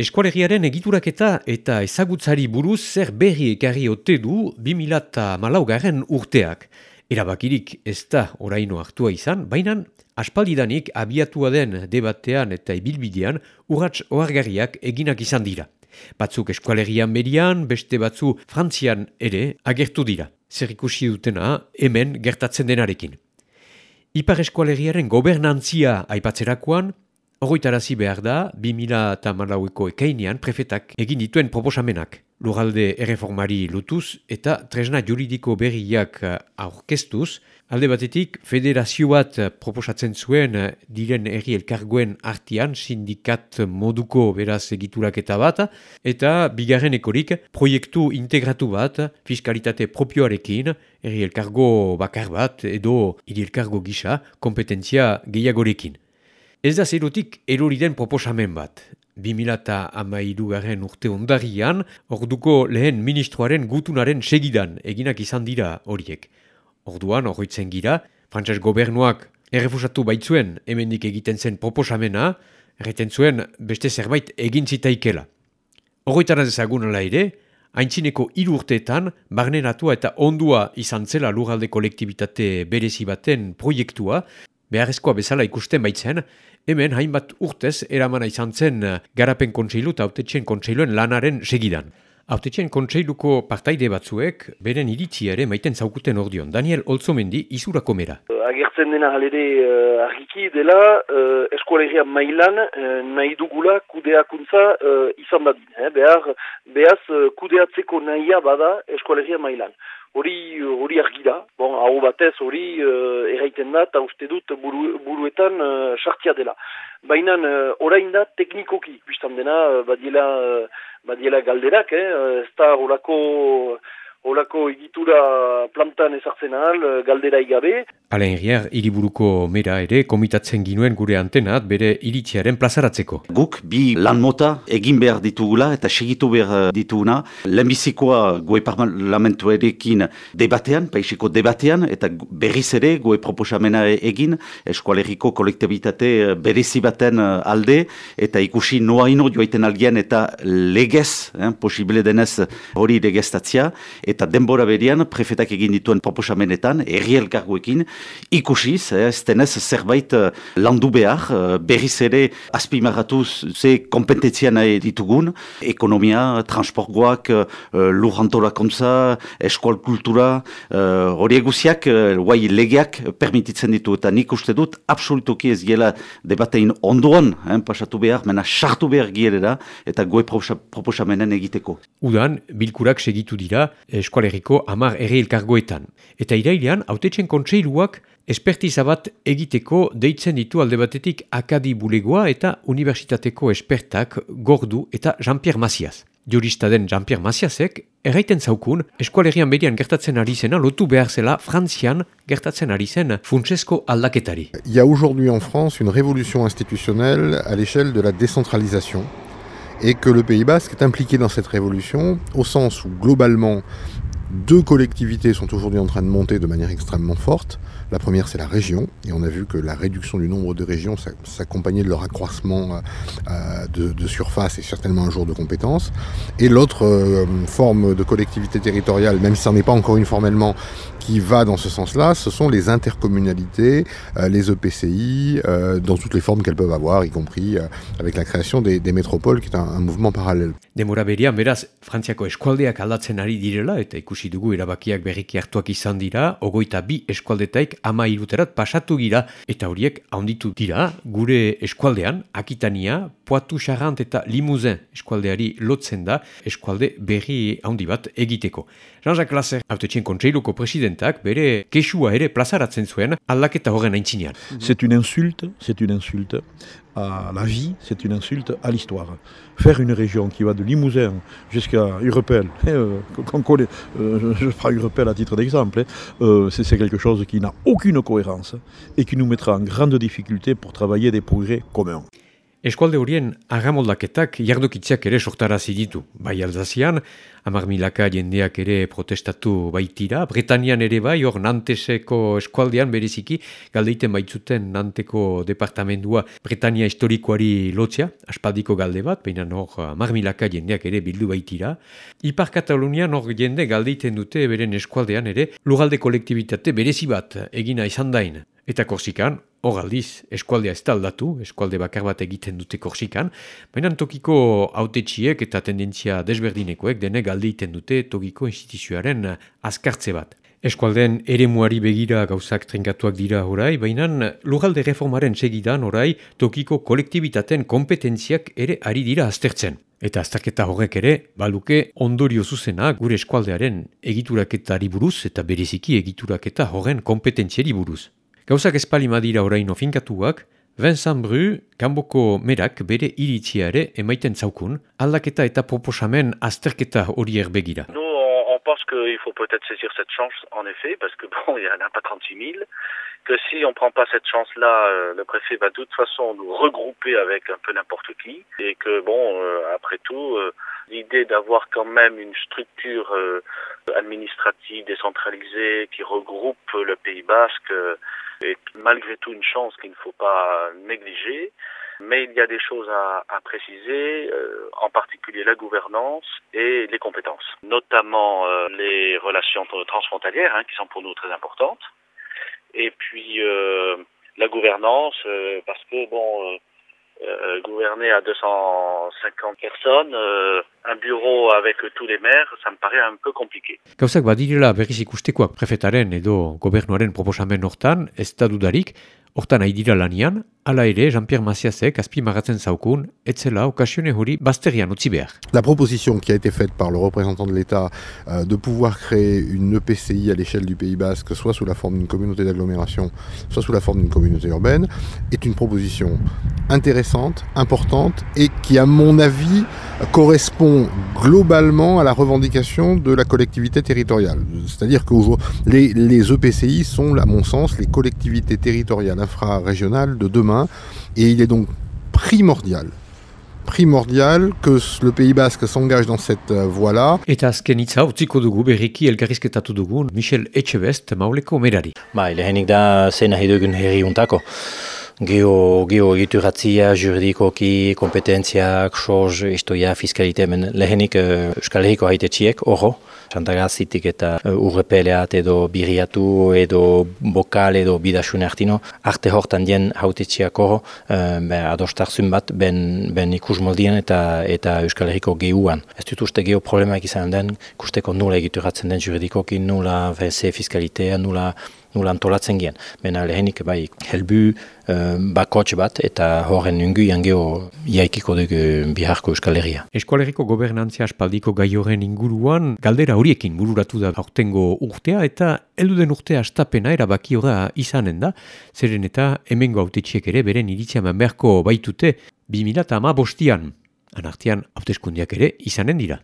Eskualegiaren egituraketa eta ezagutzari buruz zer berri ekarri ote du 2000 garen urteak. Erabakirik ez da oraino hartua izan, baina aspaldidanik abiatua den debatean eta ibilbidean urrats ohargarriak eginak izan dira. Batzuk eskualegian berian, beste batzu frantzian ere agertu dira. Zer ikusi dutena hemen gertatzen denarekin. Ipar eskualegiaren gobernantzia aipatzerakoan, Horroitarazi behar da, 2000 eta malaueko ekainean prefetak egin dituen proposamenak. Lugalde erreformari lutuz eta tresna juridiko berriak aurkeztuz, alde batetik federazio bat proposatzen zuen diren erri elkargoen artian sindikat moduko beraz egiturak eta bat, eta bigarren ekorik proiektu integratu bat fiskalitate propioarekin, erri elkargo bakar bat edo hiri elkargo gisa kompetentzia gehiagorekin. Ez da zerutik erori den proposamen bat. 2008 garen urte ondarian, orduko lehen ministroaren gutunaren segidan eginak izan dira horiek. Orduan, horretzen gira, frantzes gobernuak errefusatu baitzuen hemendik egiten zen proposamena, erreten zuen beste zerbait egin zitaikela. Horretara ezagun ala ere, haintzineko hiru urteetan, barneratua eta ondua izan zela lugalde kolektibitate berezi baten proiektua, beharrezkoa bezala ikusten baitzen, hemen hainbat urtez eramana izan zen eh, garapen kontseilu eta autetxen kontseiluen lanaren segidan. Autetxen kontseiluko partaide batzuek, beren iritzi ere maiten zaukuten ordion. Daniel Olzomendi, izurako mera. Agertzen dena halere uh, argiki dela, uh, eskualegia mailan uh, nahi dugula kudeakuntza uh, izan badin. Eh? Behar, behaz uh, kudeatzeko nahia bada eskualegia mailan hori hori argi da, bon, hau batez hori uh, erraiten da, eta uste dut buru, buruetan uh, sartia dela. Baina uh, orain da teknikoki, biztan dena, badiela, uh, badiela galderak, eh? ez da horako Olako egitura plantan ezartzen ahal, eh, galdera igabe. Alain Rier, iriburuko mera ere, komitatzen ginuen gure antenat bere iritziaren plazaratzeko. Guk bi lan mota egin behar ditugula eta segitu behar dituguna. Lehenbizikoa goe parlamentu erekin debatean, paisiko debatean, eta berriz ere goe proposamena egin, eskualeriko kolektibitate berezi baten alde, eta ikusi noaino joaiten algian eta legez, eh, posible denez hori legeztatzia, eta denbora berian prefetak egin dituen proposamenetan, erri elkarguekin, ikusiz, eh, ez denez zerbait eh, landu behar, eh, berriz ere azpimarratu ze kompetentzia nahi ditugun, ekonomia, transportgoak, lujantolakontza, eskual kultura, hori eguziak, guai legeak permititzen ditu, eta nik uste dut, absolutoki ez gela debatein ondoan, pasatu behar, mena sartu behar gierera, eta goe proposamenen egiteko. Udan, bilkurak segitu dira, amar zen funtsesko aldaketari. Il y a aujourd'hui en France une révolution institutionnelle à l'échelle de la décentralisation. et que le Pays Basque est impliqué dans cette révolution, au sens où globalement deux collectivités sont aujourd'hui en train de monter de manière extrêmement forte. La première, c'est la région, et on a vu que la réduction du nombre de régions s'accompagnait de leur accroissement euh, de, surface et certainement un jour de compétences. Et l'autre euh, forme de collectivité territoriale, même si ça n'est pas encore une formellement, qui va dans ce sens-là, ce sont les intercommunalités, euh, les EPCI, dans toutes les formes qu'elles peuvent avoir, y compris avec la création des, métropoles, qui est un, mouvement parallèle. Ikusi dugu erabakiak berriki hartuak izan dira, ogoita bi eskualdetaik ama iruterat pasatu gira, eta horiek handitu dira, gure eskualdean, Akitania, Poatu Charant eta Limuzen eskualdeari lotzen da, eskualde berri handi bat egiteko. Jean-Jacques Lasser, autetxen kontseiluko presidentak, bere kesua ere plazaratzen zuen, aldaketa horren aintzinean. C'est une insulte, c'est une insulte à la vie, c'est une insulte à l'histoire. Faire une région qui va Limousin jusqu'à Urepel, euh, euh, je prends à titre d'exemple, hein, euh, c'est quelque chose qui n'a aucune cohérence et qui nous mettra en grande difficulté pour travailler des progrès communs. Eskualde horien agamoldaketak jardokitziak ere sortarazi ditu. Bai alzazian, amar milaka jendeak ere protestatu baitira. Bretanian ere bai, hor Nanteseko eskualdean bereziki, galdeiten baitzuten Nanteko departamendua Bretania historikoari lotzea, aspaldiko galde bat, baina hor amar milaka jendeak ere bildu baitira. Ipar Katalunian hor jende galdeiten dute beren eskualdean ere, lugalde kolektibitate berezi bat egina izan dain. Eta Korsikan, hor aldiz, eskualdea ez aldatu, eskualde bakar bat egiten dute Korsikan, baina tokiko autetxiek eta tendentzia desberdinekoek dene galdeiten dute tokiko instituzioaren azkartze bat. Eskualden ere muari begira gauzak trinkatuak dira orai, baina lugalde reformaren segidan orai tokiko kolektibitaten kompetentziak ere ari dira aztertzen. Eta azterketa horrek ere, baluke ondorio zuzena gure eskualdearen egituraketari buruz eta bereziki egituraketa horren kompetentziari buruz. Gauzak espali madira orain ofinkatuak, Vincent Bru, kanboko merak bere iritziare emaiten zaukun, aldaketa eta proposamen azterketa horiek begira. On pense qu'il faut peut-être saisir cette chance, en effet, parce que bon, il n'y en a pas 36 000, que si on ne prend pas cette chance-là, euh, le préfet va de toute façon nous regrouper avec un peu n'importe qui, et que bon, euh, après tout, euh, l'idée d'avoir quand même une structure euh, administrative décentralisée qui regroupe le Pays Basque euh, est malgré tout une chance qu'il ne faut pas négliger. Mais il y a des choses à, à préciser, euh, en particulier la gouvernance et les compétences, notamment euh, les relations transfrontalières, hein, qui sont pour nous très importantes. Et puis euh, la gouvernance, euh, parce que bon, euh, gouverner à 250 personnes, un bureau avec tous les maires, ça me paraît un peu compliqué. Gauzak badirela berriz ikustekoak prefetaren edo gobernuaren proposamen hortan, ez da dudarik, hortan nahi dira lanian, Ala ere, Jean-Pierre Maciasek azpimagatzen zaukun, etzela okasione hori bazterian utzi behar. La proposition qui a été faite par le représentant de l'État euh, de pouvoir créer une EPCI à l'échelle du Pays Basque, soit sous la forme d'une communauté d'agglomération, soit sous la forme d'une communauté urbaine, est une proposition intéressante, importante et qui, à mon avis, correspond globalement à la revendication de la collectivité territoriale. C'est-à-dire que les, les EPCI sont, à mon sens, les collectivités territoriales infrarégionales de demain et il est donc primordial primordial que le Pays Basque s'engage dans cette euh, voie-là. Eta azken hitza utziko dugu berriki elgarrizketatu dugu Michel mauleko merari. Bai, lehenik da zen nahi dugun herri untako. Geo, geo egituratzia, juridikoki, kompetentziak, soz, istoia, fiskalite, men lehenik uh, haitetxiek, oro, Santagazitik eta uh, urrepeleat edo biriatu edo bokal edo bidasune artino, arte hortan dien hautetxiak oro, uh, be, adostarzun bat ben, ben ikus moldien eta eta Euskal Herriko gehuan. Ez dut uste geho problemaik izan den, ikusteko nula egituratzen den juridikoki, nula VC fiskalitea, nula nula antolatzen gian. Bena lehenik bai helbu uh, bakotx bat eta horren nungu geho iaikiko dugu biharko Euskal Herria. Eskualeriko gobernantzia aspaldiko gai horren inguruan galdera horiekin bururatu da aurtengo urtea eta elduden urtea astapena erabaki da izanen da, zeren eta hemengo autetxiek ere beren iritzia beharko baitute 2000 ama bostian. Anartian, hauteskundiak ere izanen dira.